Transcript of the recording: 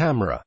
camera.